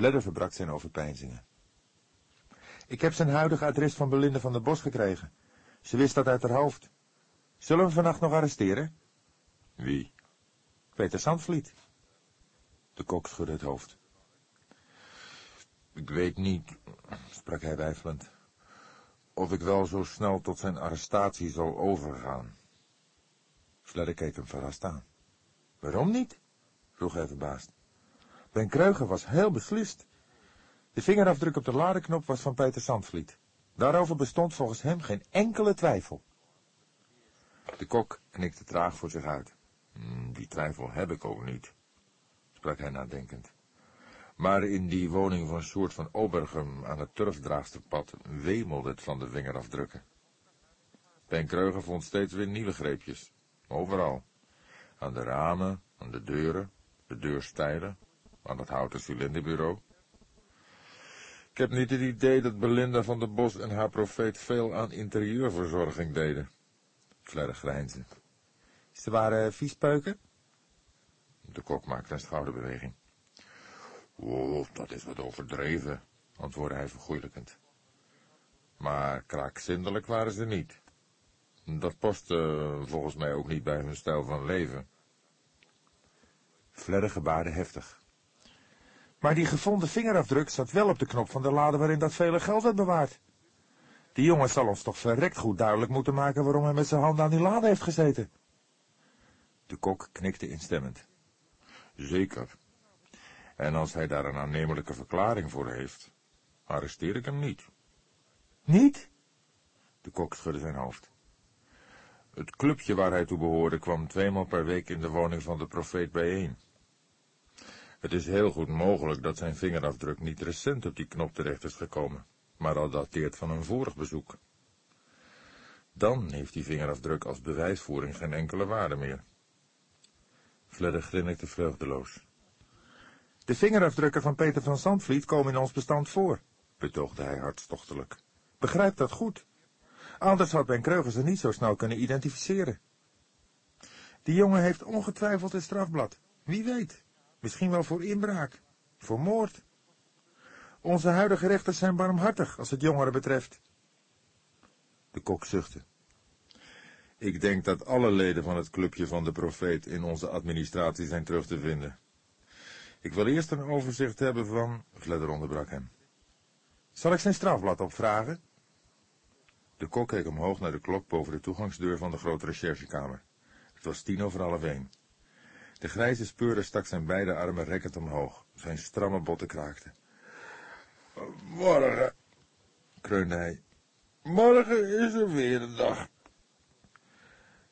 Fledder verbrak zijn overpeinzingen. Ik heb zijn huidige adres van Belinda van der Bos gekregen. Ze wist dat uit haar hoofd. Zullen we vannacht nog arresteren? Wie? Peter Sandvliet. De kok schudde het hoofd. Ik weet niet, sprak hij weifelend, of ik wel zo snel tot zijn arrestatie zal overgaan. Fledder keek hem verrast aan. Waarom niet? vroeg hij verbaasd. Ben Kreuger was heel beslist. De vingerafdruk op de ladeknop was van Peter Sandvliet. Daarover bestond volgens hem geen enkele twijfel. De kok knikte traag voor zich uit. Hmm, die twijfel heb ik ook niet, sprak hij nadenkend. Maar in die woning van soort van Obergum aan het turfdraagsterpad wemelde het van de vingerafdrukken. Ben Kreuger vond steeds weer nieuwe greepjes. Overal. Aan de ramen, aan de deuren, de deurstijlen, aan het houten cilinderbureau. Ik heb niet het idee dat Belinda van der Bos en haar profeet veel aan interieurverzorging deden. Fledder grijnsde. Ze waren viespeuken? De kok maakte een schouderbeweging. Oh, dat is wat overdreven, antwoordde hij vergoeilijkend. Maar kraakzindelijk waren ze niet. Dat paste volgens mij ook niet bij hun stijl van leven. Fledder gebaarde heftig. Maar die gevonden vingerafdruk zat wel op de knop van de lade waarin dat vele geld werd bewaard. Die jongen zal ons toch verrekt goed duidelijk moeten maken waarom hij met zijn handen aan die lade heeft gezeten. De kok knikte instemmend. Zeker. En als hij daar een aannemelijke verklaring voor heeft, arresteer ik hem niet. Niet? De kok schudde zijn hoofd. Het clubje waar hij toe behoorde kwam tweemaal per week in de woning van de profeet bijeen. Het is heel goed mogelijk dat zijn vingerafdruk niet recent op die knop terecht is gekomen, maar al dateert van een vorig bezoek. Dan heeft die vingerafdruk als bewijsvoering geen enkele waarde meer. Fledder grinnikte vreugdeloos. De vingerafdrukken van Peter van Zandvliet komen in ons bestand voor, betoogde hij hartstochtelijk. Begrijp dat goed. Anders had Ben Kreuger ze niet zo snel kunnen identificeren. Die jongen heeft ongetwijfeld een strafblad. Wie weet. Misschien wel voor inbraak. Voor moord. Onze huidige rechters zijn barmhartig als het jongeren betreft. De kok zuchtte. Ik denk dat alle leden van het clubje van de profeet in onze administratie zijn terug te vinden. Ik wil eerst een overzicht hebben van... Fledder onderbrak hem. Zal ik zijn strafblad opvragen? De kok keek omhoog naar de klok boven de toegangsdeur van de grote recherchekamer. Het was tien over half één. De grijze speurder stak zijn beide armen rekkend omhoog. Zijn stramme botten kraakten. Morgen, kreunde hij. Morgen is er weer een dag.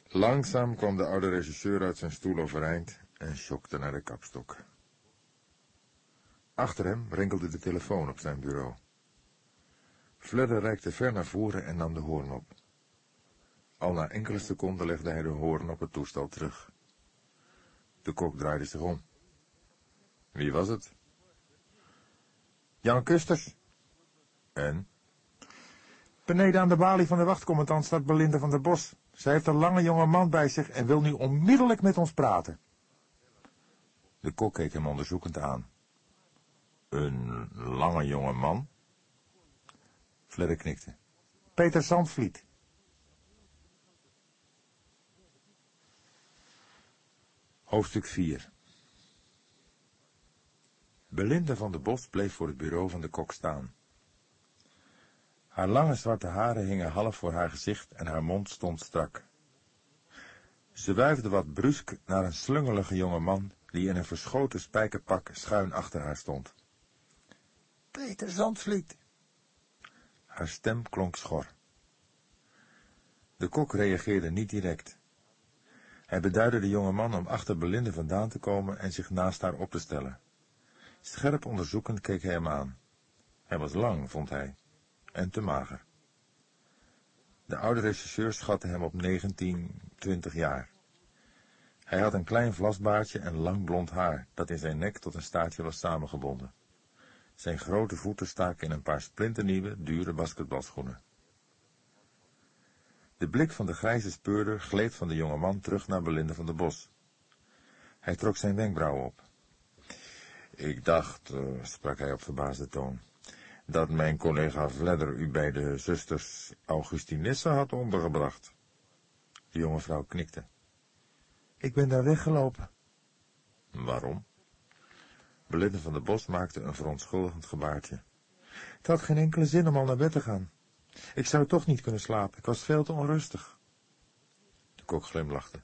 Langzaam kwam de oude regisseur uit zijn stoel overeind en schokte naar de kapstok. Achter hem rinkelde de telefoon op zijn bureau. Fledder reikte ver naar voren en nam de hoorn op. Al na enkele seconden legde hij de hoorn op het toestel terug. De kok draaide zich om. Wie was het? Jan Kusters. En? Beneden aan de balie van de wachtcommandant staat Belinda van der Bos. Zij heeft een lange jonge man bij zich en wil nu onmiddellijk met ons praten. De kok keek hem onderzoekend aan. Een lange jonge man? Fledder knikte. Peter Zandvliet. Hoofdstuk 4 Belinda van der Bos bleef voor het bureau van de kok staan. Haar lange zwarte haren hingen half voor haar gezicht en haar mond stond strak. Ze wuifde wat brusk naar een slungelige jonge man die in een verschoten spijkerpak schuin achter haar stond. Peter Zandvliet. Haar stem klonk schor. De kok reageerde niet direct. Hij beduidde de jonge man om achter Belinde vandaan te komen en zich naast haar op te stellen. Scherp onderzoekend keek hij hem aan. Hij was lang, vond hij, en te mager. De oude regisseur schatte hem op 19, 20 jaar. Hij had een klein vlasbaardje en lang blond haar, dat in zijn nek tot een staartje was samengebonden. Zijn grote voeten staken in een paar splinternieuwe, dure basketbalschoenen. De blik van de grijze speurder gleed van de jonge man terug naar Belinda van der Bos. Hij trok zijn wenkbrauwen op. Ik dacht, uh, sprak hij op verbaasde toon, dat mijn collega Vledder u bij de zusters Augustinisse had ondergebracht. De jonge vrouw knikte. Ik ben daar weggelopen. Waarom? Belinda van der Bos maakte een verontschuldigend gebaartje. Het had geen enkele zin om al naar bed te gaan. Ik zou toch niet kunnen slapen, ik was veel te onrustig. De kok glimlachte.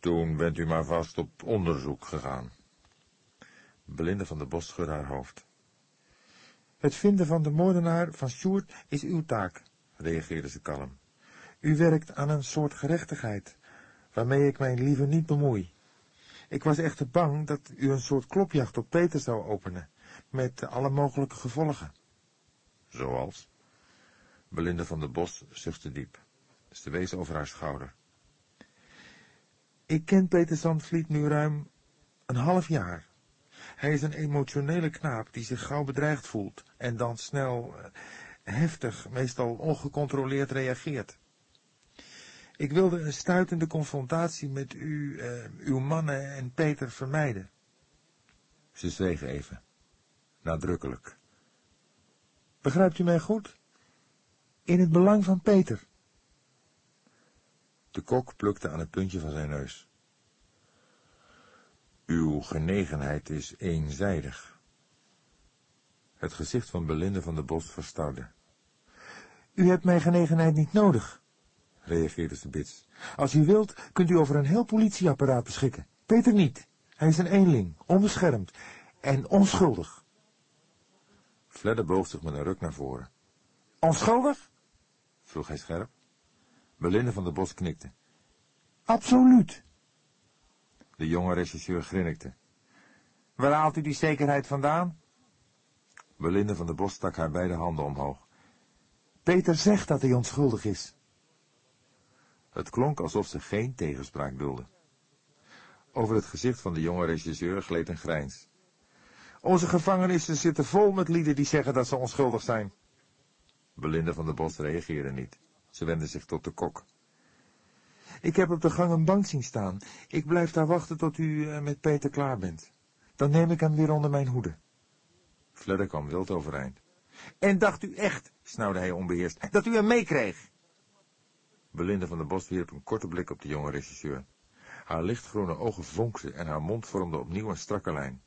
Toen bent u maar vast op onderzoek gegaan. Belinda van der Bos schudde haar hoofd. Het vinden van de moordenaar van Sjoerd is uw taak, reageerde ze kalm. U werkt aan een soort gerechtigheid, waarmee ik mij liever niet bemoei. Ik was echter bang dat u een soort klopjacht op Peter zou openen, met alle mogelijke gevolgen. Zoals? Belinda van der Bos zuchtte diep. Ze wees over haar schouder. Ik ken Peter Zandvliet nu ruim een half jaar. Hij is een emotionele knaap die zich gauw bedreigd voelt en dan snel, uh, heftig, meestal ongecontroleerd reageert. Ik wilde een stuitende confrontatie met u, uh, uw mannen en Peter vermijden. Ze zweeg even. Nadrukkelijk. Begrijpt u mij goed? In het belang van Peter. De kok plukte aan het puntje van zijn neus. Uw genegenheid is eenzijdig. Het gezicht van Belinde van de Bos verstouwde. U hebt mijn genegenheid niet nodig, reageerde ze bits. Als u wilt, kunt u over een heel politieapparaat beschikken. Peter niet. Hij is een eenling, onbeschermd en onschuldig. Fledder boog zich met een ruk naar voren. Onschuldig? Vroeg hij scherp. Belinde van der Bos knikte. Absoluut. De jonge regisseur grinnikte. Waar haalt u die zekerheid vandaan? Belinde van der Bos stak haar beide handen omhoog. Peter zegt dat hij onschuldig is. Het klonk alsof ze geen tegenspraak dulde. Over het gezicht van de jonge regisseur gleed een grijns. Onze gevangenissen zitten vol met lieden die zeggen dat ze onschuldig zijn. Belinda van der Bos reageerde niet. Ze wendde zich tot de kok. Ik heb op de gang een bank zien staan. Ik blijf daar wachten tot u uh, met Peter klaar bent. Dan neem ik hem weer onder mijn hoede. Fledder kwam wild overeind. En dacht u echt, snauwde hij onbeheerst, dat u hem meekreeg? Belinda van der Bos wierp een korte blik op de jonge regisseur. Haar lichtgroene ogen vonkten en haar mond vormde opnieuw een strakke lijn.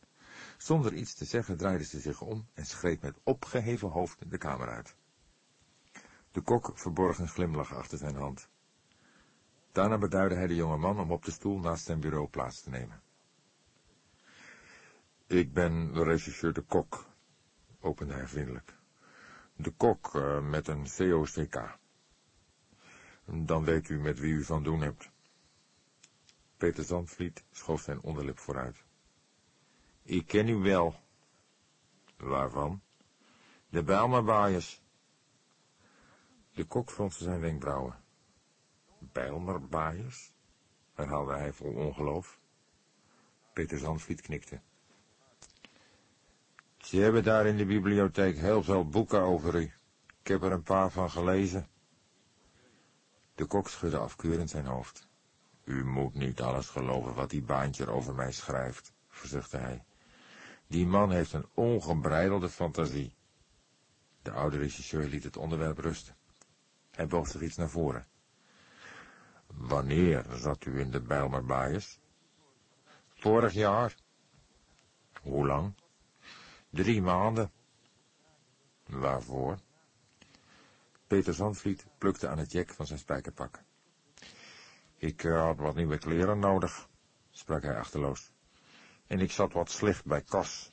Zonder iets te zeggen draaide ze zich om en schreed met opgeheven hoofd de kamer uit. De kok verborg een glimlach achter zijn hand. Daarna beduidde hij de jonge man om op de stoel naast zijn bureau plaats te nemen. Ik ben de regisseur de kok, opende hij vriendelijk. De kok uh, met een COCK. Dan weet u met wie u van doen hebt. Peter Zandvliet schoof zijn onderlip vooruit. Ik ken u wel. Waarvan? De Bijlmerbaaiers. De kok fronste zijn wenkbrauwen. Bijlmerbaaiers? herhaalde hij vol ongeloof. Peter Zandvliet knikte. Ze hebben daar in de bibliotheek heel veel boeken over u. Ik heb er een paar van gelezen. De kok schudde afkeurend zijn hoofd. U moet niet alles geloven wat die baantje over mij schrijft, verzuchtte hij. Die man heeft een ongebreidelde fantasie. De oude regisseur liet het onderwerp rusten. Hij boog zich iets naar voren. Wanneer zat u in de Bijlmerbaaiers? Vorig jaar. Hoe lang? Drie maanden. Waarvoor? Peter Zandvliet plukte aan het jek van zijn spijkerpak. Ik had wat nieuwe kleren nodig, sprak hij achterloos. En ik zat wat slecht bij kas.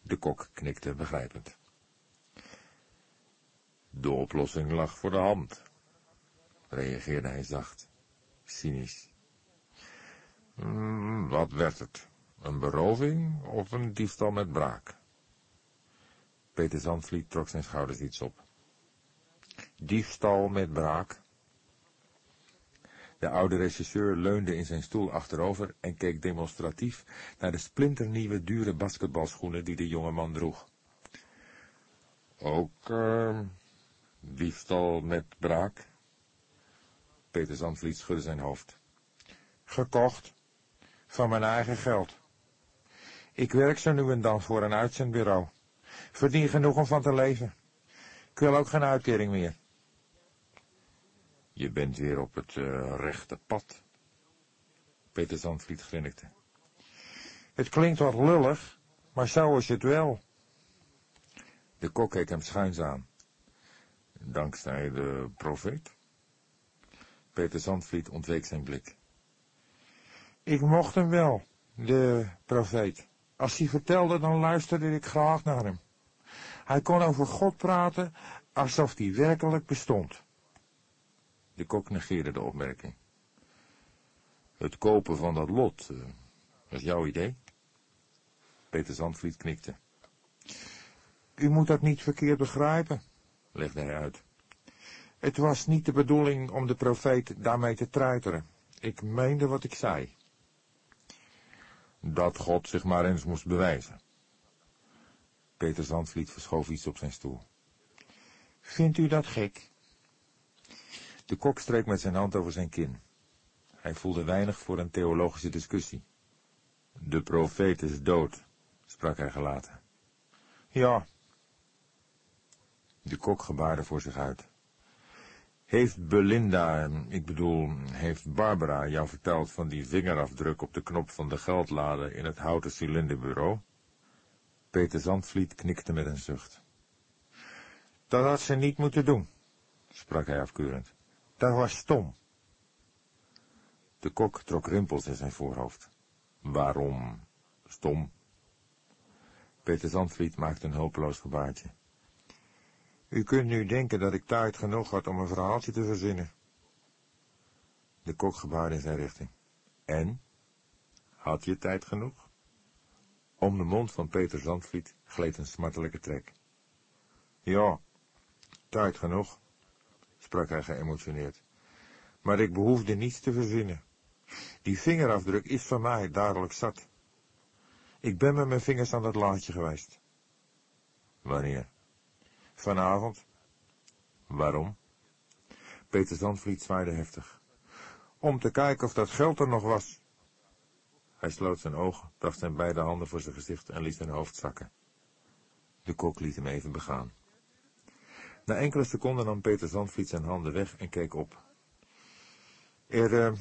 De kok knikte begrijpend. De oplossing lag voor de hand, reageerde hij zacht, cynisch. Mm, wat werd het? Een beroving of een diefstal met braak? Peter Zandvliet trok zijn schouders iets op. Diefstal met braak. De oude regisseur leunde in zijn stoel achterover en keek demonstratief naar de splinternieuwe dure basketbalschoenen die de jonge man droeg. Ook uh, diefstal met braak? Peter Zandvliet schudde zijn hoofd. Gekocht. Van mijn eigen geld. Ik werk zo nu en dan voor een uitzendbureau. Verdien genoeg om van te leven. Ik wil ook geen uitkering meer. Je bent weer op het uh, rechte pad. Peter Zandvliet grinnikte. Het klinkt wat lullig, maar zo is het wel. De kok keek hem schuins aan. Dankzij de profeet? Peter Zandvliet ontweek zijn blik. Ik mocht hem wel, de profeet. Als hij vertelde, dan luisterde ik graag naar hem. Hij kon over God praten alsof hij werkelijk bestond. De kok negeerde de opmerking. Het kopen van dat lot, uh, was jouw idee? Peter Zandvliet knikte. U moet dat niet verkeerd begrijpen, legde hij uit. Het was niet de bedoeling om de profeet daarmee te treiteren. Ik meende wat ik zei. Dat God zich maar eens moest bewijzen. Peter Zandvliet verschoof iets op zijn stoel. Vindt u dat gek? De kok streek met zijn hand over zijn kin. Hij voelde weinig voor een theologische discussie. De profeet is dood, sprak hij gelaten. Ja. De kok gebaarde voor zich uit. Heeft Belinda, ik bedoel, heeft Barbara jou verteld van die vingerafdruk op de knop van de geldlade in het houten cilinderbureau? Peter Zandvliet knikte met een zucht. Dat had ze niet moeten doen, sprak hij afkeurend. Dat was stom. De kok trok rimpels in zijn voorhoofd. Waarom stom? Peter Zandvliet maakte een hulpeloos gebaartje. U kunt nu denken dat ik tijd genoeg had om een verhaaltje te verzinnen. De kok gebaarde in zijn richting. En? Had je tijd genoeg? Om de mond van Peter Zandvliet gleed een smartelijke trek. Ja, tijd genoeg, sprak hij geëmotioneerd. Maar ik behoefde niets te verzinnen. Die vingerafdruk is van mij dadelijk zat. Ik ben met mijn vingers aan dat laadje geweest. Wanneer? Vanavond. Waarom? Peter Zandvliet zwaaide heftig. Om te kijken of dat geld er nog was. Hij sloot zijn ogen, bracht zijn beide handen voor zijn gezicht en liet zijn hoofd zakken. De kok liet hem even begaan. Na enkele seconden nam Peter Zandvliet zijn handen weg en keek op. Er, uh,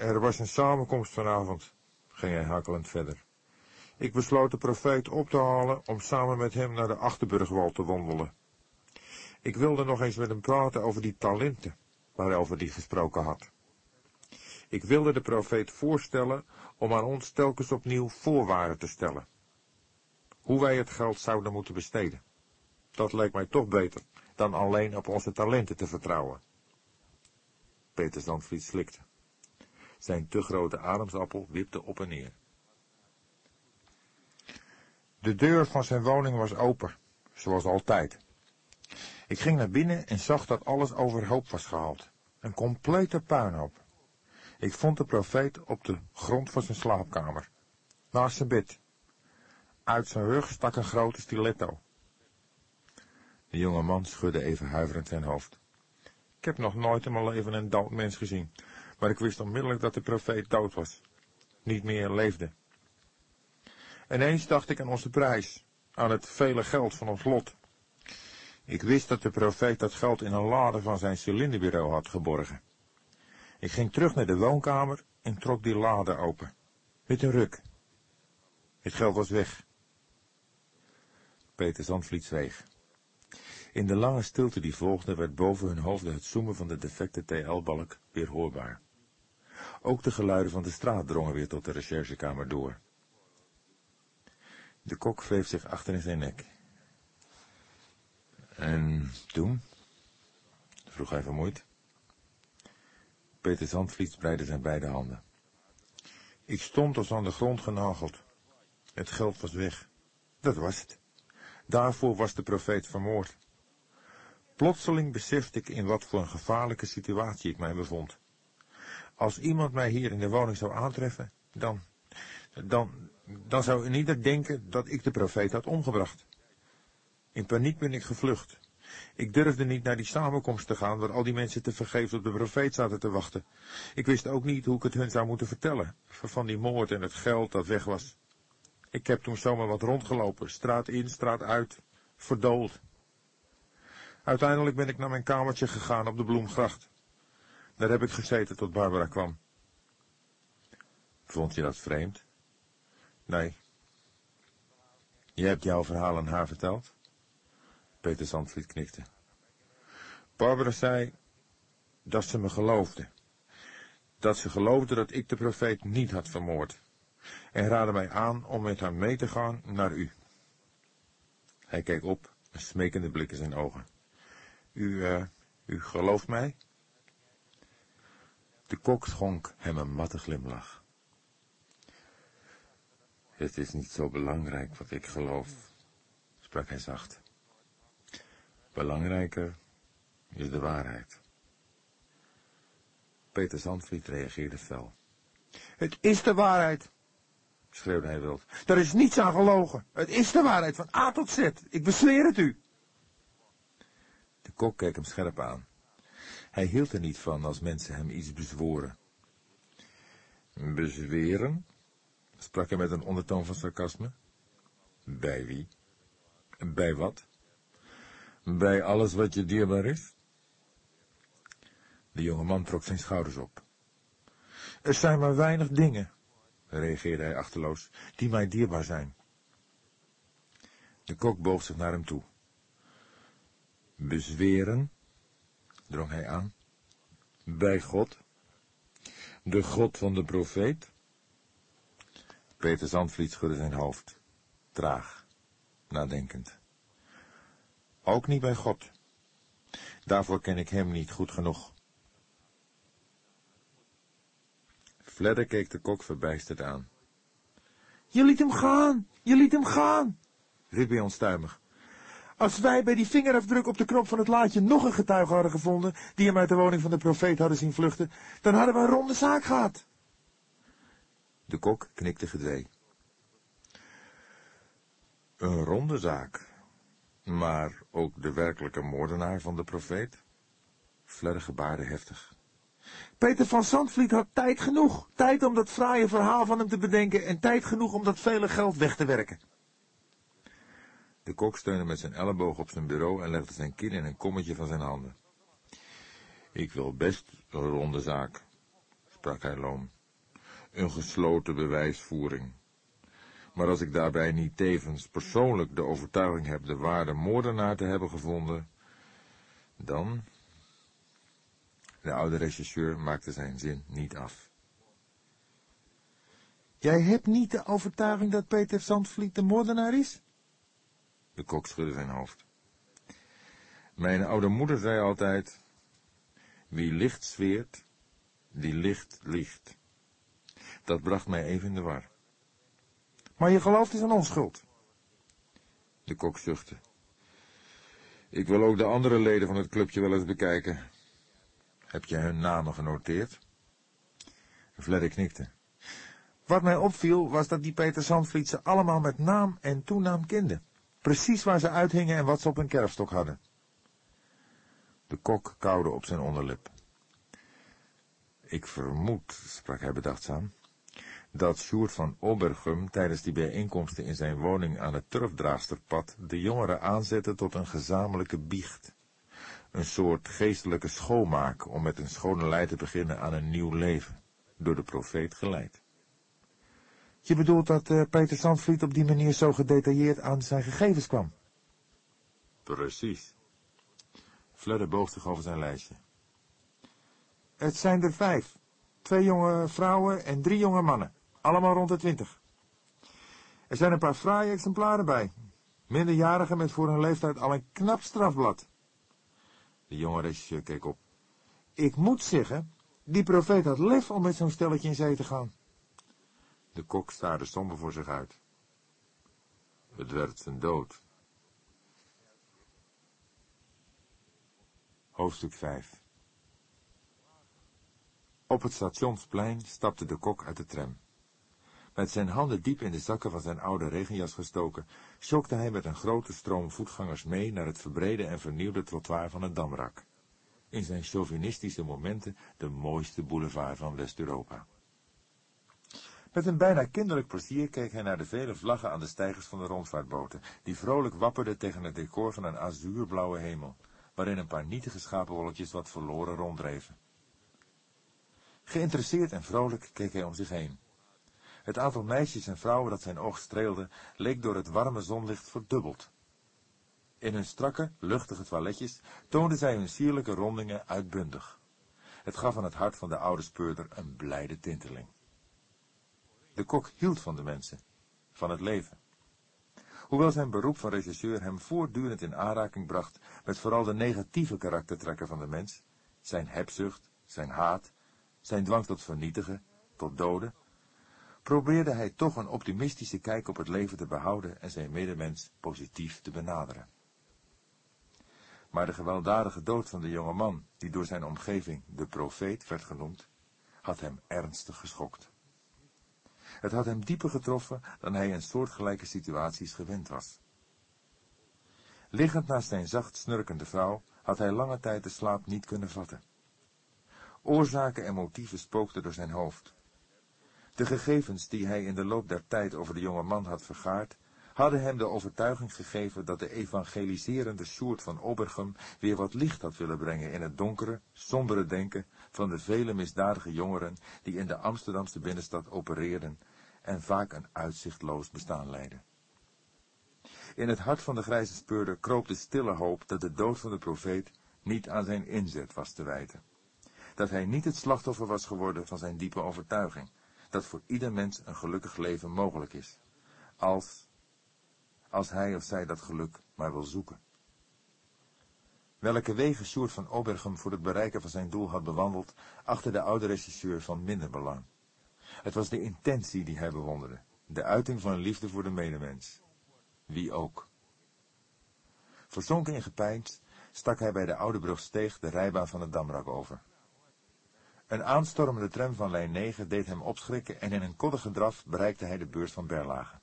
er was een samenkomst vanavond, ging hij hakelend verder. Ik besloot de profeet op te halen om samen met hem naar de Achterburgwal te wandelen. Ik wilde nog eens met hem praten over die talenten, waarover hij gesproken had. Ik wilde de profeet voorstellen om aan ons telkens opnieuw voorwaarden te stellen. Hoe wij het geld zouden moeten besteden. Dat leek mij toch beter dan alleen op onze talenten te vertrouwen. Peter Zandvliet slikte. Zijn te grote ademsappel wipte op en neer. De deur van zijn woning was open, zoals altijd. Ik ging naar binnen en zag dat alles overhoop was gehaald. Een complete puinhoop. Ik vond de profeet op de grond van zijn slaapkamer. Naast zijn bed. Uit zijn rug stak een grote stiletto. De jonge man schudde even huiverend zijn hoofd. Ik heb nog nooit in mijn leven een dood mens gezien, maar ik wist onmiddellijk dat de profeet dood was. Niet meer leefde. Ineens dacht ik aan onze prijs, aan het vele geld van ons lot. Ik wist dat de profeet dat geld in een lade van zijn cilinderbureau had geborgen. Ik ging terug naar de woonkamer en trok die lade open. Met een ruk. Het geld was weg. Peter Zandvliet zweeg. In de lange stilte die volgde werd boven hun hoofden het zoomen van de defecte TL-balk weer hoorbaar. Ook de geluiden van de straat drongen weer tot de recherchekamer door. De kok wreef zich achter in zijn nek. En toen? vroeg hij vermoeid. Peter Zandvliet spreidde zijn beide handen. Ik stond als aan de grond genageld. Het geld was weg. Dat was het. Daarvoor was de profeet vermoord. Plotseling besefte ik in wat voor een gevaarlijke situatie ik mij bevond. Als iemand mij hier in de woning zou aantreffen, dan, dan, dan zou ieder denken dat ik de profeet had omgebracht. In paniek ben ik gevlucht. Ik durfde niet naar die samenkomst te gaan waar al die mensen te vergeefs op de profeet zaten te wachten. Ik wist ook niet hoe ik het hun zou moeten vertellen, van die moord en het geld dat weg was. Ik heb toen zomaar wat rondgelopen, straat in, straat uit, verdoold. Uiteindelijk ben ik naar mijn kamertje gegaan op de Bloemgracht. Daar heb ik gezeten tot Barbara kwam. Vond je dat vreemd? Nee. Je hebt jouw verhaal aan haar verteld? Peter Zandvliet knikte. Barbara zei dat ze me geloofde. Dat ze geloofde dat ik de profeet niet had vermoord. En raadde mij aan om met haar mee te gaan naar u. Hij keek op, een smekende blik in zijn ogen. U, uh, u gelooft mij? De kok schonk hem een matte glimlach. Het is niet zo belangrijk wat ik geloof, sprak hij zacht. Belangrijker is de waarheid. Peter Zandvliet reageerde fel. Het is de waarheid, schreeuwde hij wild. Er is niets aan gelogen. Het is de waarheid van A tot Z. Ik bezweer het u. De kok keek hem scherp aan. Hij hield er niet van als mensen hem iets bezworen. Bezweren? sprak hij met een ondertoon van sarcasme. Bij wie? Bij wat? Bij alles wat je dierbaar is? De jonge man trok zijn schouders op. Er zijn maar weinig dingen, reageerde hij achterloos, die mij dierbaar zijn. De kok boog zich naar hem toe. Bezweren, drong hij aan, bij God, de God van de profeet? Peter Zandvliet schudde zijn hoofd, traag, nadenkend. Ook niet bij God. Daarvoor ken ik hem niet goed genoeg. Fledder keek de kok verbijsterd aan. Je liet hem gaan, je liet hem gaan, riep hij onstuimig. Als wij bij die vingerafdruk op de knop van het laadje nog een getuige hadden gevonden, die hem uit de woning van de profeet hadden zien vluchten, dan hadden we een ronde zaak gehad. De kok knikte gedwee. Een ronde zaak, maar ook de werkelijke moordenaar van de profeet? Fledder gebaarde heftig. Peter van Zandvliet had tijd genoeg. Tijd om dat fraaie verhaal van hem te bedenken en tijd genoeg om dat vele geld weg te werken. De kok steunde met zijn elleboog op zijn bureau en legde zijn kin in een kommetje van zijn handen. Ik wil best een ronde zaak, sprak hij loom. Een gesloten bewijsvoering. Maar als ik daarbij niet tevens persoonlijk de overtuiging heb de ware moordenaar te hebben gevonden, dan... De oude regisseur maakte zijn zin niet af. Jij hebt niet de overtuiging dat Peter Zandvliet de moordenaar is? De kok schudde zijn hoofd. Mijn oude moeder zei altijd, wie licht zweert, die licht liegt. Dat bracht mij even in de war. Maar je gelooft is een onschuld. De kok zuchtte. Ik wil ook de andere leden van het clubje wel eens bekijken. Heb je hun namen genoteerd? Fledder knikte. Wat mij opviel was dat die Peter Zandvliet ze allemaal met naam en toenaam kende. Precies waar ze uithingen en wat ze op hun kerfstok hadden. De kok kauwde op zijn onderlip. Ik vermoed, sprak hij bedachtzaam, dat Sjoerd van Obergum tijdens die bijeenkomsten in zijn woning aan het Turfdraagsterpad de jongeren aanzette tot een gezamenlijke biecht. Een soort geestelijke schoonmaak om met een schone lei te beginnen aan een nieuw leven, door de profeet geleid. Je bedoelt dat uh, Peter Zandvliet op die manier zo gedetailleerd aan zijn gegevens kwam? Precies. Fledder boog zich over zijn lijstje. Het zijn er vijf. Twee jonge vrouwen en drie jonge mannen. Allemaal rond de twintig. Er zijn een paar fraaie exemplaren bij. Minderjarigen met voor hun leeftijd al een knap strafblad. De jonge regisseur keek op. Ik moet zeggen, die profeet had lef om met zo'n stelletje in zee te gaan. De kok staarde somber voor zich uit. Het werd zijn dood. Hoofdstuk 5 Op het stationsplein stapte de kok uit de tram. Met zijn handen diep in de zakken van zijn oude regenjas gestoken, sjokte hij met een grote stroom voetgangers mee naar het verbrede en vernieuwde trottoir van het Damrak. In zijn chauvinistische momenten de mooiste boulevard van West-Europa. Met een bijna kinderlijk plezier keek hij naar de vele vlaggen aan de stijgers van de rondvaartboten, die vrolijk wapperden tegen het decor van een azuurblauwe hemel, waarin een paar nietige schapenwolkjes wat verloren ronddreven. Geïnteresseerd en vrolijk keek hij om zich heen. Het aantal meisjes en vrouwen dat zijn oog streelde, leek door het warme zonlicht verdubbeld. In hun strakke, luchtige toiletjes toonden zij hun sierlijke rondingen uitbundig. Het gaf aan het hart van de oude speurder een blijde tinteling. De kok hield van de mensen, van het leven. Hoewel zijn beroep van regisseur hem voortdurend in aanraking bracht met vooral de negatieve karaktertrekken van de mens, zijn hebzucht, zijn haat, zijn dwang tot vernietigen, tot doden, probeerde hij toch een optimistische kijk op het leven te behouden en zijn medemens positief te benaderen. Maar de gewelddadige dood van de jonge man, die door zijn omgeving de profeet werd genoemd, had hem ernstig geschokt. Het had hem dieper getroffen dan hij in soortgelijke situaties gewend was. Liggend naast zijn zacht snurkende vrouw had hij lange tijd de slaap niet kunnen vatten. Oorzaken en motieven spookten door zijn hoofd. De gegevens die hij in de loop der tijd over de jonge man had vergaard, hadden hem de overtuiging gegeven dat de evangeliserende Sjoerd van Obergum weer wat licht had willen brengen in het donkere, sombere denken van de vele misdadige jongeren die in de Amsterdamse binnenstad opereerden en vaak een uitzichtloos bestaan leidden. In het hart van de grijze speurder kroop de stille hoop dat de dood van de profeet niet aan zijn inzet was te wijten. Dat hij niet het slachtoffer was geworden van zijn diepe overtuiging, dat voor ieder mens een gelukkig leven mogelijk is, als, als hij of zij dat geluk maar wil zoeken. Welke wegen Sjoerd van Obergum voor het bereiken van zijn doel had bewandeld, achtte de oude regisseur van minder belang. Het was de intentie die hij bewonderde, de uiting van liefde voor de medemens. Wie ook. Verzonken in gepeins stak hij bij de oude brug steeg de rijbaan van het Damrak over. Een aanstormende tram van lijn 9 deed hem opschrikken en in een koddige draf bereikte hij de beurs van Berlage.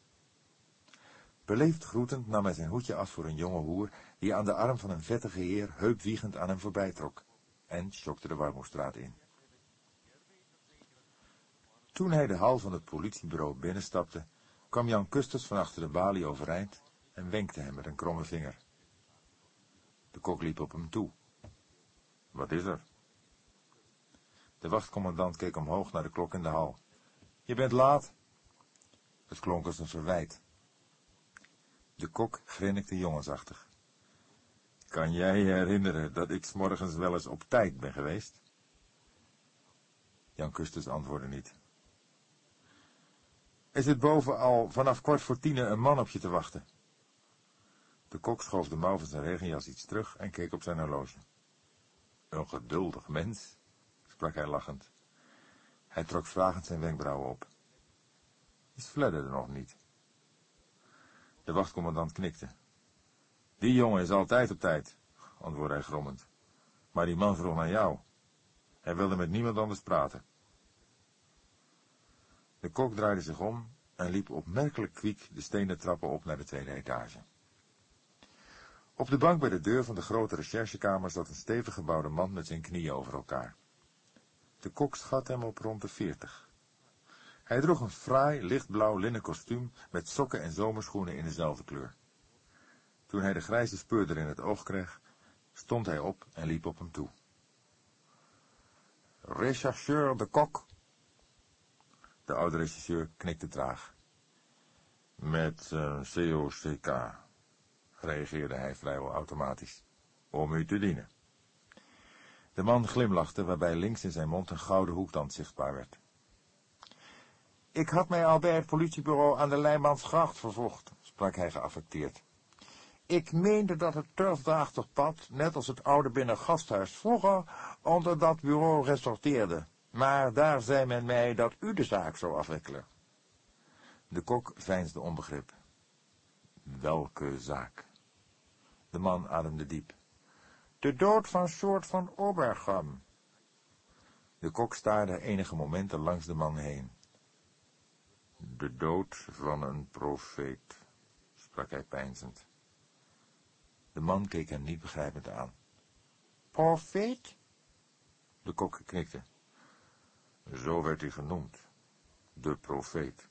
Beleefd groetend nam hij zijn hoedje af voor een jonge hoer, die aan de arm van een vettige heer heupwiegend aan hem voorbijtrok, en schokte de Warmoestraat in. Toen hij de hal van het politiebureau binnenstapte, kwam Jan Kusters van achter de balie overeind en wenkte hem met een kromme vinger. De kok liep op hem toe. Wat is er? De wachtcommandant keek omhoog naar de klok in de hal. Je bent laat. Het klonk als een verwijt. De kok grinnikte jongensachtig. Kan jij je herinneren dat ik s morgens wel eens op tijd ben geweest? Jan Kusters antwoordde niet. Is het boven al vanaf kwart voor tienen een man op je te wachten? De kok schoof de mouw van zijn regenjas iets terug en keek op zijn horloge. Een geduldig mens, sprak hij lachend. Hij trok vragend zijn wenkbrauwen op. Is Fledder er nog niet? De wachtcommandant knikte. Die jongen is altijd op tijd, antwoordde hij grommend. Maar die man vroeg naar jou. Hij wilde met niemand anders praten. De kok draaide zich om en liep opmerkelijk kwiek de stenen trappen op naar de tweede etage. Op de bank bij de deur van de grote recherchekamer zat een stevig gebouwde man met zijn knieën over elkaar. De kok schat hem op rond de veertig. Hij droeg een fraai, lichtblauw linnen kostuum met sokken en zomerschoenen in dezelfde kleur. Toen hij de grijze speurder in het oog kreeg, stond hij op en liep op hem toe. Rechercheur de kok, de oude regisseur knikte traag. Met uh, COCK, reageerde hij vrijwel automatisch. Om u te dienen. De man glimlachte, waarbij links in zijn mond een gouden hoektand zichtbaar werd. Ik had mij al bij het politiebureau aan de Leijmansgracht vervoegd, sprak hij geaffecteerd. Ik meende dat het turfdraachtig pad, net als het oude binnengasthuis vroeger, onder dat bureau resorteerde. Maar daar zei men mij dat u de zaak zou afwikkelen. De kok veinsde onbegrip. Welke zaak? De man ademde diep. De dood van soort van Obergam. De kok staarde enige momenten langs de man heen. De dood van een profeet, sprak hij peinzend. De man keek hem niet begrijpend aan. Profeet? De kok knikte. Zo werd hij genoemd. de profeet.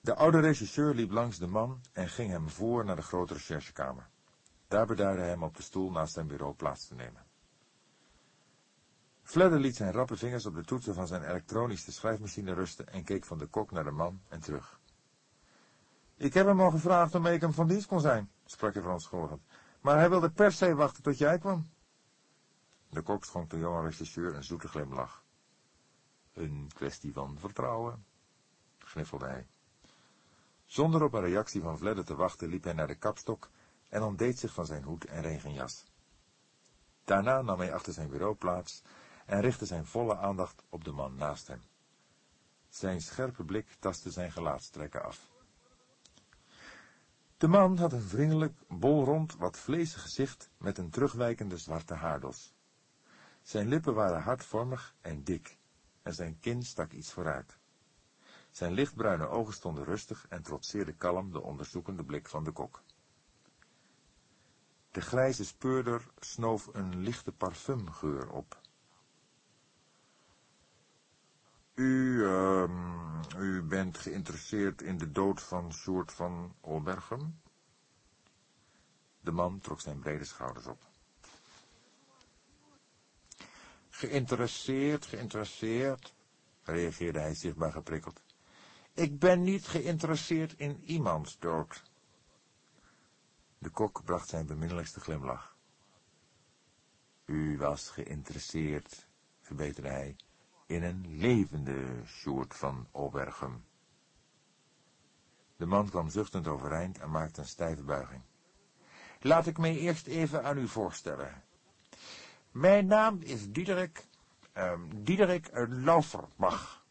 De oude regisseur liep langs de man en ging hem voor naar de grote recherchekamer. Daar beduidde hij hem op de stoel naast zijn bureau plaats te nemen. Fledder liet zijn rappe vingers op de toetsen van zijn elektronische schrijfmachine rusten en keek van de kok naar de man en terug. Ik heb hem al gevraagd om ik hem van dienst kon zijn, sprak hij verontschuldigend, maar hij wilde per se wachten tot jij kwam. De kok schonk de jonge regisseur een zoete glimlach. Een kwestie van vertrouwen, gniffelde hij. Zonder op een reactie van Vledder te wachten liep hij naar de kapstok en ontdeed zich van zijn hoed en regenjas. Daarna nam hij achter zijn bureau plaats en richtte zijn volle aandacht op de man naast hem. Zijn scherpe blik tastte zijn gelaatstrekken af. De man had een vriendelijk, bolrond, wat vleesig gezicht met een terugwijkende zwarte haardos. Zijn lippen waren hartvormig en dik, en zijn kin stak iets vooruit. Zijn lichtbruine ogen stonden rustig en trotseerden kalm de onderzoekende blik van de kok. De grijze speurder snoof een lichte parfumgeur op. U, uh, u bent geïnteresseerd in de dood van Sjoerd van Olbergem? De man trok zijn brede schouders op. Geïnteresseerd, geïnteresseerd, reageerde hij zichtbaar geprikkeld. Ik ben niet geïnteresseerd in iemands dood. De kok bracht zijn beminnelijkste glimlach. U was geïnteresseerd, verbeterde hij, in een levende soort van Obergum. De man kwam zuchtend overeind en maakte een stijve buiging. Laat ik mij eerst even aan u voorstellen. Mijn naam is Diederik, uh, Diederik Lauferbach.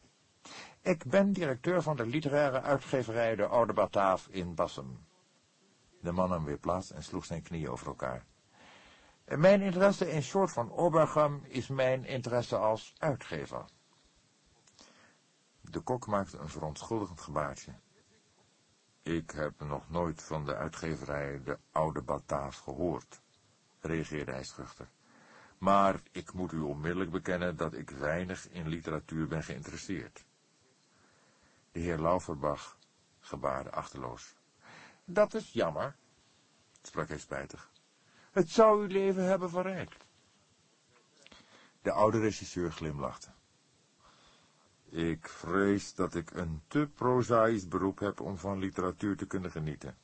Ik ben directeur van de literaire uitgeverij De Oude Bataaf in Bassem. De man nam weer plaats en sloeg zijn knieën over elkaar. Mijn interesse in soort van Obergam is mijn interesse als uitgever. De kok maakte een verontschuldigend gebaartje. Ik heb nog nooit van de uitgeverij De Oude Bataaf gehoord, reageerde hij schuchter. Maar ik moet u onmiddellijk bekennen dat ik weinig in literatuur ben geïnteresseerd. De heer Lauferbach gebaarde achterloos. Dat is jammer, sprak hij spijtig. Het zou uw leven hebben verrijkt. De oude regisseur glimlachte. Ik vrees dat ik een te prozaïsch beroep heb om van literatuur te kunnen genieten.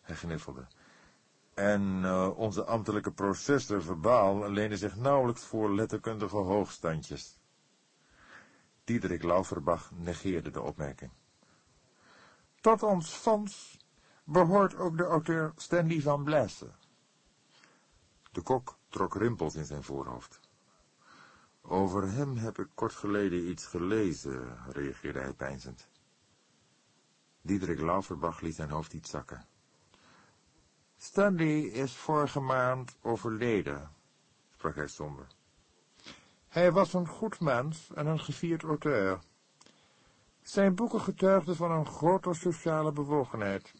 Hij gniffelde. En uh, onze ambtelijke processen verbaal lenen zich nauwelijks voor letterkundige hoogstandjes. Diederik Lauferbach negeerde de opmerking. Tot ons fonds behoort ook de auteur Stanley van Blaise. De kok trok rimpels in zijn voorhoofd. Over hem heb ik kort geleden iets gelezen, reageerde hij peinzend. Diederik Lauferbach liet zijn hoofd iets zakken. Stanley is vorige maand overleden, sprak hij somber. Hij was een goed mens en een gevierd auteur. Zijn boeken getuigden van een grote sociale bewogenheid.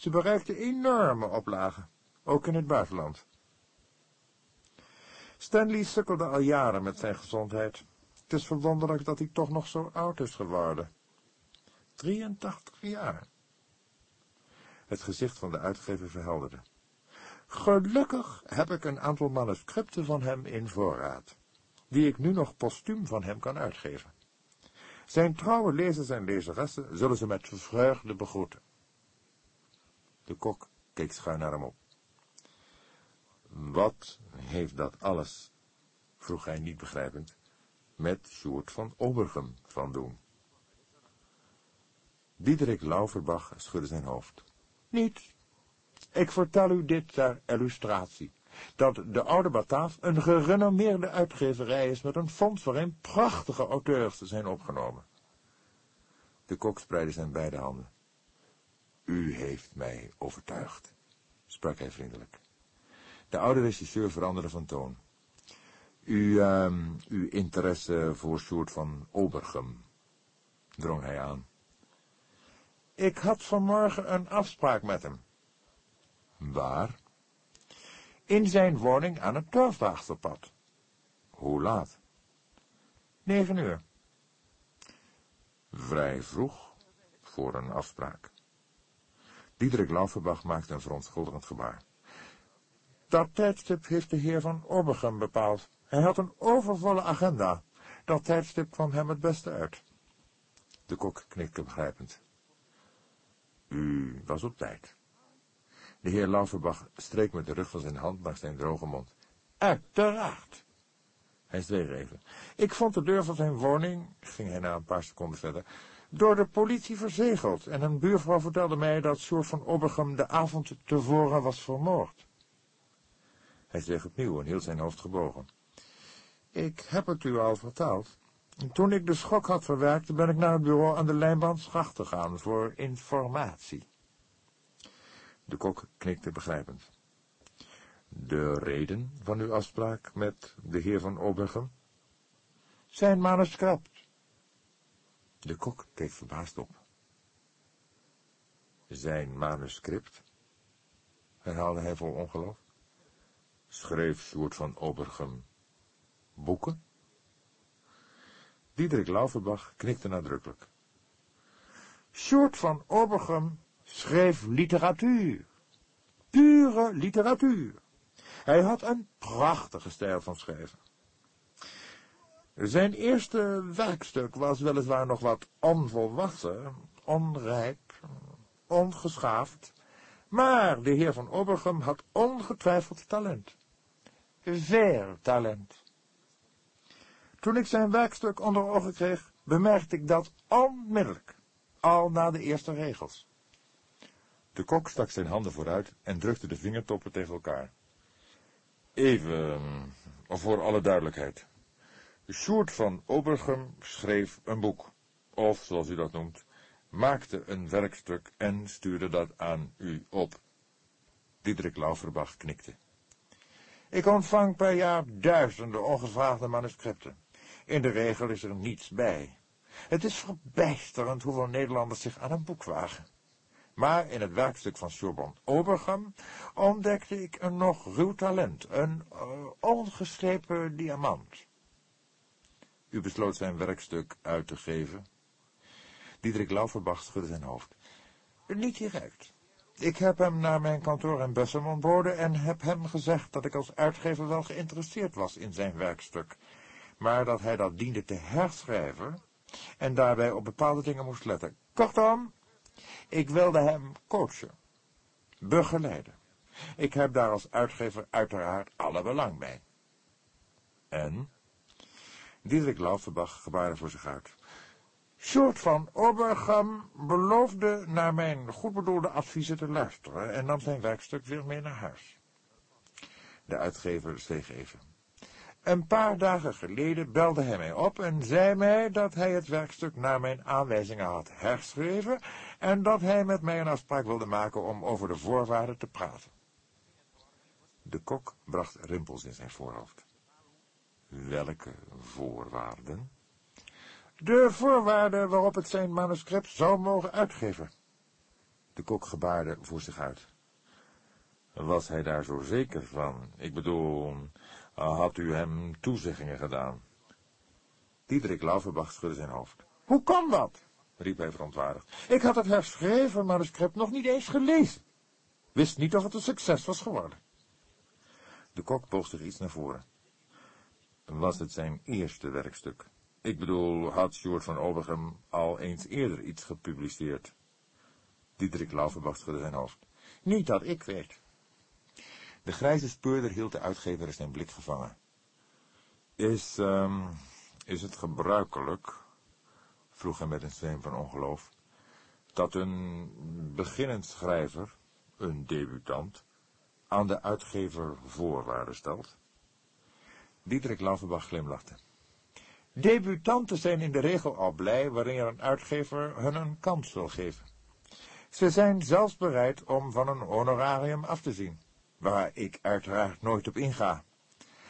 Ze bereikten enorme oplagen, ook in het buitenland. Stanley sukkelde al jaren met zijn gezondheid. Het is verwonderlijk dat hij toch nog zo oud is geworden. 83 jaar. Het gezicht van de uitgever verhelderde. Gelukkig heb ik een aantal manuscripten van hem in voorraad, die ik nu nog postuum van hem kan uitgeven. Zijn trouwe lezers en lezeressen zullen ze met vreugde begroeten. De kok keek schuin naar hem op. Wat heeft dat alles, vroeg hij niet begrijpend, met Sjoerd van Obergem van doen? Diederik Lauverbach schudde zijn hoofd. Niet. Ik vertel u dit ter illustratie. Dat de Oude Bataaf een gerenommeerde uitgeverij is met een fonds waarin prachtige auteurs zijn opgenomen. De kok spreidde zijn beide handen. U heeft mij overtuigd, sprak hij vriendelijk. De oude regisseur veranderde van toon. U, uh, uw interesse voor soort van Obergem, drong hij aan. Ik had vanmorgen een afspraak met hem. Waar? In zijn woning aan het Turfwaagsterpad. Hoe laat? Negen uur. Vrij vroeg voor een afspraak. Diederik Lauferbach maakte een verontschuldigend gebaar. Dat tijdstip heeft de heer van Obergem bepaald. Hij had een overvolle agenda. Dat tijdstip kwam hem het beste uit. De kok knikte begrijpend. U was op tijd. De heer Lauferbach streek met de rug van zijn hand langs zijn droge mond. Uiteraard. Hij zweeg even. Ik vond de deur van zijn woning, ging hij na een paar seconden verder, door de politie verzegeld en een buurvrouw vertelde mij dat Sjoerd van Obergem de avond tevoren was vermoord. Hij zweeg opnieuw en hield zijn hoofd gebogen. Ik heb het u al verteld. Toen ik de schok had verwerkt, ben ik naar het bureau aan de Lijnbaansgracht gegaan voor informatie. De kok knikte begrijpend. De reden van uw afspraak met de heer van Obergem? Zijn manuscript. De kok keek verbaasd op. Zijn manuscript? herhaalde hij vol ongeloof. Schreef Sjoerd van Obergem boeken? Diederik Lauverbach knikte nadrukkelijk. Sjoerd van Obergem schreef literatuur. Pure literatuur. Hij had een prachtige stijl van schrijven. Zijn eerste werkstuk was weliswaar nog wat onvolwassen, onrijp, ongeschaafd, maar de heer van Obergem had ongetwijfeld talent. Veel talent. Toen ik zijn werkstuk onder ogen kreeg, bemerkte ik dat onmiddellijk, al na de eerste regels. De kok stak zijn handen vooruit en drukte de vingertoppen tegen elkaar. Even, voor alle duidelijkheid. Sjoerd van Obergem schreef een boek, of zoals u dat noemt, maakte een werkstuk en stuurde dat aan u op. Diederik Lauverbach knikte. Ik ontvang per jaar duizenden ongevraagde manuscripten. In de regel is er niets bij. Het is verbijsterend hoeveel Nederlanders zich aan een boek wagen. Maar in het werkstuk van Sjoerd Obergam ontdekte ik een nog ruw talent, een uh, ongeslepen diamant. U besloot zijn werkstuk uit te geven? Diederik Lauverbach schudde zijn hoofd. Niet direct. Ik heb hem naar mijn kantoor in Bussum ontboden en heb hem gezegd dat ik als uitgever wel geïnteresseerd was in zijn werkstuk, maar dat hij dat diende te herschrijven en daarbij op bepaalde dingen moest letten. Kortom, ik wilde hem coachen, begeleiden. Ik heb daar als uitgever uiteraard alle belang bij. En? Diederik Lauferbach gebaarde voor zich uit. Sjoerd van Obergam beloofde naar mijn goedbedoelde adviezen te luisteren en nam zijn werkstuk weer mee naar huis. De uitgever zweeg even. Een paar dagen geleden belde hij mij op en zei mij dat hij het werkstuk naar mijn aanwijzingen had herschreven en dat hij met mij een afspraak wilde maken om over de voorwaarden te praten. De kok bracht rimpels in zijn voorhoofd. Welke voorwaarden? De voorwaarden waarop het zijn manuscript zou mogen uitgeven. De kok gebaarde voor zich uit. Was hij daar zo zeker van? Ik bedoel, had u hem toezeggingen gedaan? Diederik Lauverbach schudde zijn hoofd. Hoe kan dat? riep hij verontwaardigd. Ik had het herschreven manuscript nog niet eens gelezen. Wist niet of het een succes was geworden. De kok boog zich iets naar voren. Was het zijn eerste werkstuk? Ik bedoel, had Sjoerd van Obergem al eens eerder iets gepubliceerd? Diederik Lauverbach schudde zijn hoofd. Niet dat ik weet. De grijze speurder hield de uitgever in zijn blik gevangen. Is, um, is het gebruikelijk, vroeg hij met een zweem van ongeloof, dat een beginnend schrijver, een debutant, aan de uitgever voorwaarden stelt? Diederik Lauverbach glimlachte. Debutanten zijn in de regel al blij wanneer een uitgever hun een kans wil geven. Ze zijn zelfs bereid om van een honorarium af te zien, waar ik uiteraard nooit op inga.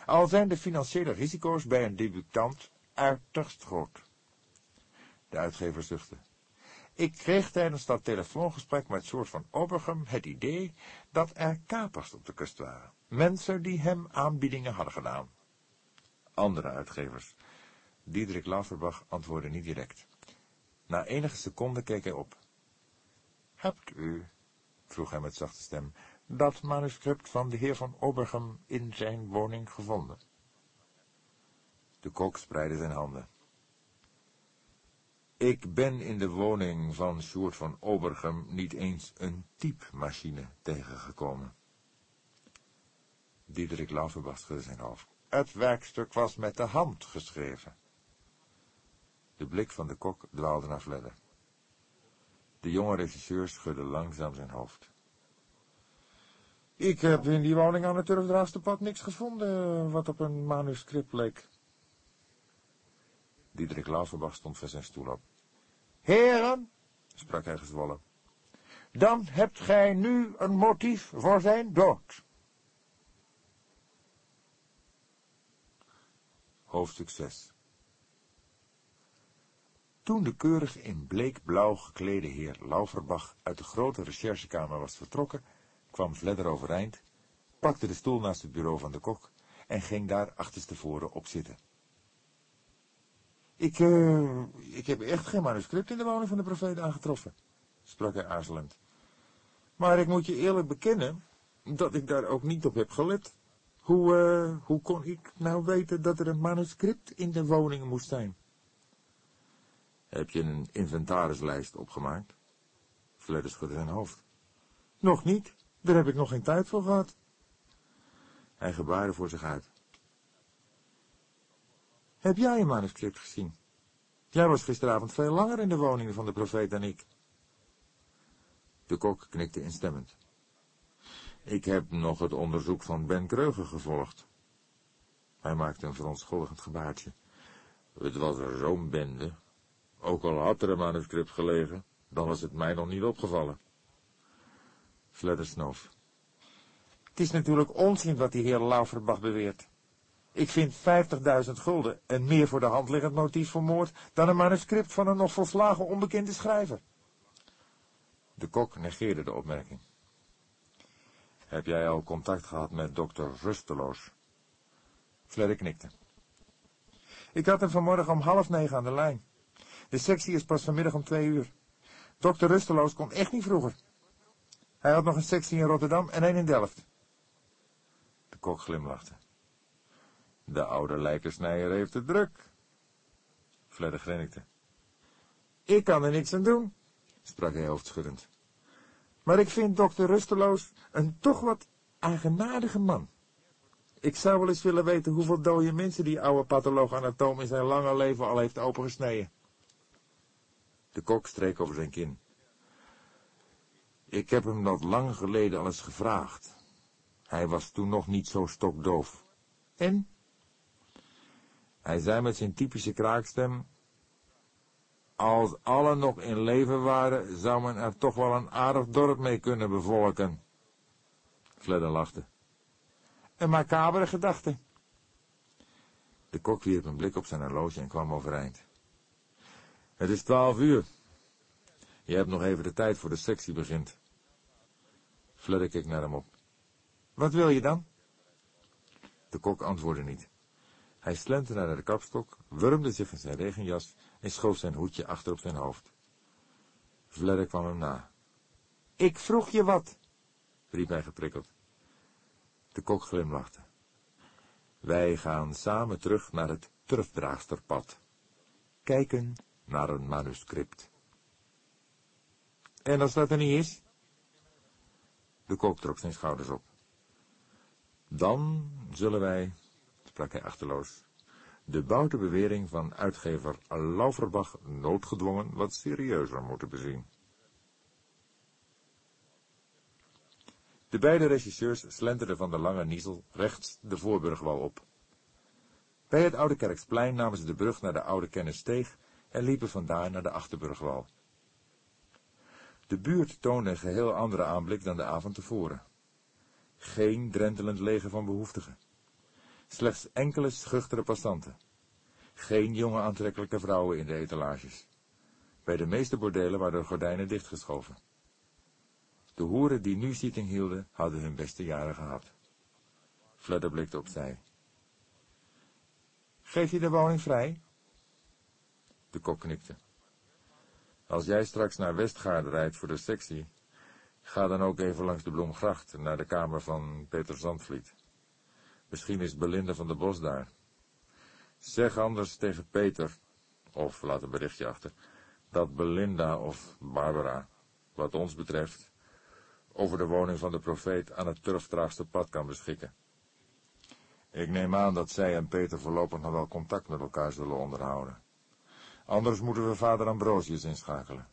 Al zijn de financiële risico's bij een debutant uiterst groot. De uitgever zuchtte. Ik kreeg tijdens dat telefoongesprek met Soort van Obergem het idee dat er kapers op de kust waren. Mensen die hem aanbiedingen hadden gedaan. Andere uitgevers Diederik Lauverbach antwoordde niet direct. Na enige seconden keek hij op. Hebt u, vroeg hij met zachte stem, dat manuscript van de heer van Obergem in zijn woning gevonden? De kok spreidde zijn handen. Ik ben in de woning van Sjoerd van Obergem niet eens een typemachine tegengekomen. Diederik Lauverbach schudde zijn hoofd. Het werkstuk was met de hand geschreven. De blik van de kok dwaalde naar Vledder. De jonge regisseur schudde langzaam zijn hoofd. Ik heb in die woning aan het pad niks gevonden wat op een manuscript leek. Diederik Lauverbach stond van zijn stoel op. Heren, sprak hij gezwollen, dan hebt gij nu een motief voor zijn dood. Hoofdstuk 6 Toen de keurig in bleekblauw geklede heer Lauverbach uit de grote recherchekamer was vertrokken, kwam Vledder overeind, pakte de stoel naast het bureau van de kok en ging daar achterstevoren op zitten. Ik, uh, ik heb echt geen manuscript in de woning van de profeet aangetroffen, sprak hij aarzelend. Maar ik moet je eerlijk bekennen dat ik daar ook niet op heb gelet. Hoe, uh, hoe kon ik nou weten dat er een manuscript in de woning moest zijn? Heb je een inventarislijst opgemaakt? Fledder schudde zijn hoofd. Nog niet, daar heb ik nog geen tijd voor gehad. Hij gebaarde voor zich uit. Heb jij een manuscript gezien? Jij was gisteravond veel langer in de woning van de profeet dan ik. De kok knikte instemmend. Ik heb nog het onderzoek van Ben Kreuger gevolgd. Hij maakte een verontschuldigend gebaartje. Het was er zo'n bende. Ook al had er een manuscript gelegen, dan was het mij nog niet opgevallen. Fledder snoof. Het is natuurlijk onzin wat die heer Lauverbach beweert. Ik vind 50.000 gulden een meer voor de hand liggend motief voor moord dan een manuscript van een nog volslagen onbekende schrijver. De kok negeerde de opmerking. Heb jij al contact gehad met dokter Rusteloos? Fledder knikte. Ik had hem vanmorgen om half negen aan de lijn. De sectie is pas vanmiddag om twee uur. Dokter Rusteloos kon echt niet vroeger. Hij had nog een sectie in Rotterdam en een in Delft. De kok glimlachte. De oude lijkensnijer heeft het druk. Fledder grinnikte. Ik kan er niks aan doen, sprak hij hoofdschuddend. Maar ik vind dokter Rusteloos een toch wat eigenaardige man. Ik zou wel eens willen weten hoeveel dode mensen die oude patholoog-anatoom in zijn lange leven al heeft opengesneden. De kok streek over zijn kin. Ik heb hem dat lang geleden al eens gevraagd. Hij was toen nog niet zo stokdoof. En? Hij zei met zijn typische kraakstem, als alle nog in leven waren, zou men er toch wel een aardig dorp mee kunnen bevolken. Fledder lachte. Een macabere gedachte. De kok wierp een blik op zijn horloge en kwam overeind. Het is twaalf uur. Je hebt nog even de tijd voor de sectie begint. Fledder keek naar hem op. Wat wil je dan? De kok antwoordde niet. Hij slenterde naar de kapstok, wurmde zich in zijn regenjas en schoof zijn hoedje achter op zijn hoofd. Vledder kwam hem na. Ik vroeg je wat, riep hij geprikkeld. De kok glimlachte. Wij gaan samen terug naar het terugdraagsterpad. Kijken naar een manuscript. En als dat er niet is? De kok trok zijn schouders op. Dan zullen wij sprak hij achterloos. De boute bewering van uitgever Lauverbach noodgedwongen wat serieuzer moeten bezien. De beide regisseurs slenterden van de lange niezel rechts de Voorburgwal op. Bij het Oude Kerksplein namen ze de brug naar de Oude Kennissteeg en liepen vandaar naar de Achterburgwal. De buurt toonde een geheel andere aanblik dan de avond tevoren. Geen drentelend leger van behoeftigen. Slechts enkele schuchtere passanten. Geen jonge aantrekkelijke vrouwen in de etalages. Bij de meeste bordelen waren de gordijnen dichtgeschoven. De hoeren die nu zitting hielden, hadden hun beste jaren gehad. Fledder blikte opzij. Geef je de woning vrij? De kok knikte. Als jij straks naar Westgaard rijdt voor de sectie, ga dan ook even langs de Bloemgracht naar de kamer van Peter Zandvliet. Misschien is Belinda van de Bos daar. Zeg anders tegen Peter, of laat een berichtje achter, dat Belinda of Barbara, wat ons betreft, over de woning van de profeet aan het turftraagste pad kan beschikken. Ik neem aan dat zij en Peter voorlopig nog wel contact met elkaar zullen onderhouden. Anders moeten we vader Ambrosius inschakelen.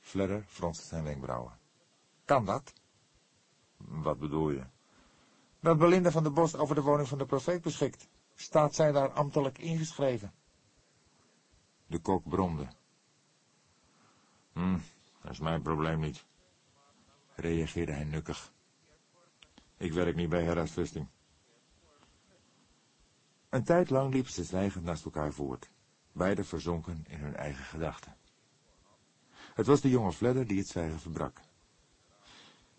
Fledder fronste zijn wenkbrauwen. Kan dat? Wat bedoel je? Dat Belinda van de Bos over de woning van de profeet beschikt. Staat zij daar ambtelijk ingeschreven? De kok bromde. Hm, dat is mijn probleem niet. Reageerde hij nukkig. Ik werk niet bij herhuisvesting. Een tijd lang liepen ze zwijgend naast elkaar voort, beiden verzonken in hun eigen gedachten. Het was de jonge Fledder die het zwijgen verbrak.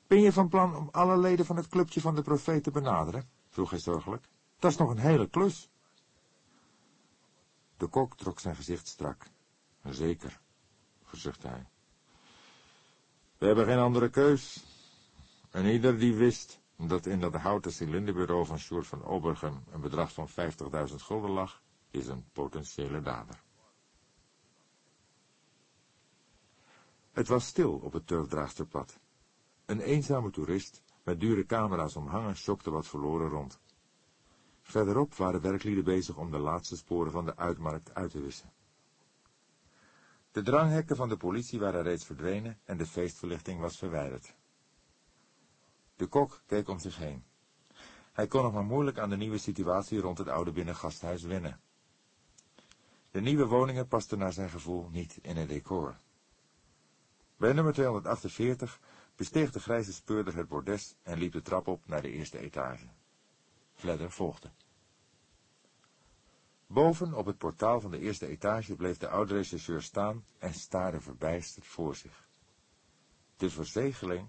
Ben je van plan om alle leden van het clubje van de profeet te benaderen? vroeg hij zorgelijk. Dat is nog een hele klus. De kok trok zijn gezicht strak. Zeker, verzuchtte hij. We hebben geen andere keus. En ieder die wist dat in dat houten cilinderbureau van Sjoerd van Obergem een bedrag van 50.000 gulden lag, is een potentiële dader. Het was stil op het turfdraagsterpad. Een eenzame toerist, met dure camera's omhangen, schokte wat verloren rond. Verderop waren werklieden bezig om de laatste sporen van de uitmarkt uit te wissen. De dranghekken van de politie waren reeds verdwenen en de feestverlichting was verwijderd. De kok keek om zich heen. Hij kon nog maar moeilijk aan de nieuwe situatie rond het oude binnengasthuis wennen. De nieuwe woningen pasten naar zijn gevoel niet in het decor. Bij nummer 248 besteeg de grijze speurder het bordes en liep de trap op naar de eerste etage. Fledder volgde. Boven op het portaal van de eerste etage bleef de oude rechercheur staan en staarde verbijsterd voor zich. De verzegeling,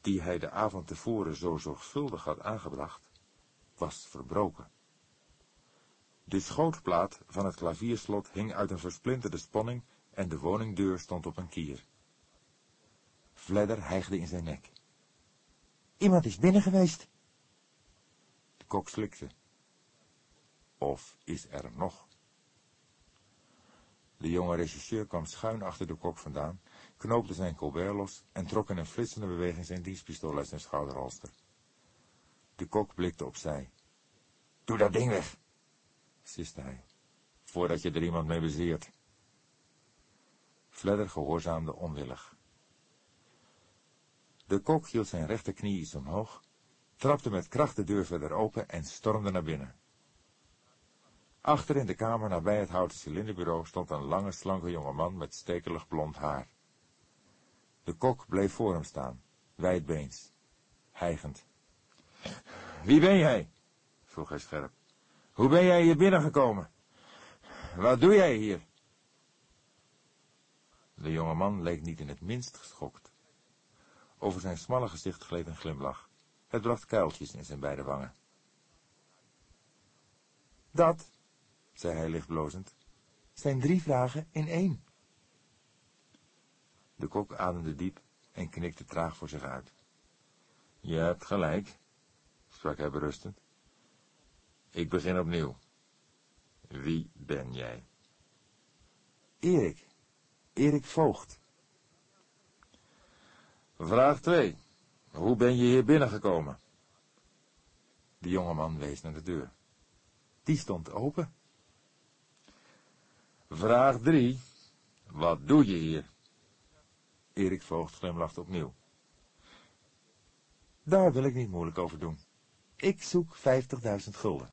die hij de avond tevoren zo zorgvuldig had aangebracht, was verbroken. De schootplaat van het klavierslot hing uit een versplinterde spanning en de woningdeur stond op een kier. Fledder hijgde in zijn nek. Iemand is binnen geweest. De kok slikte. Of is er nog? De jonge regisseur kwam schuin achter de kok vandaan, knoopte zijn colbert los en trok in een flitsende beweging zijn dienstpistool uit zijn schouderholster. De kok blikte opzij. Doe dat ding weg, siste hij, voordat je er iemand mee bezeert. Fledder gehoorzaamde onwillig. De kok hield zijn rechterknie iets omhoog, trapte met kracht de deur verder open en stormde naar binnen. Achter in de kamer nabij het houten cilinderbureau stond een lange, slanke jonge man met stekelig blond haar. De kok bleef voor hem staan, wijdbeens, hijgend. Wie ben jij? vroeg hij scherp. Hoe ben jij hier binnengekomen? Wat doe jij hier? De jonge man leek niet in het minst geschokt. Over zijn smalle gezicht gleed een glimlach. Het bracht kuiltjes in zijn beide wangen. Dat, zei hij lichtblozend, zijn drie vragen in één. De kok ademde diep en knikte traag voor zich uit. Je hebt gelijk, sprak hij berustend. Ik begin opnieuw. Wie ben jij? Erik. Erik Voogd. Vraag 2. Hoe ben je hier binnengekomen? De jongeman wees naar de deur. Die stond open. Vraag 3. Wat doe je hier? Erik Voogd glimlachte opnieuw. Daar wil ik niet moeilijk over doen. Ik zoek 50.000 gulden.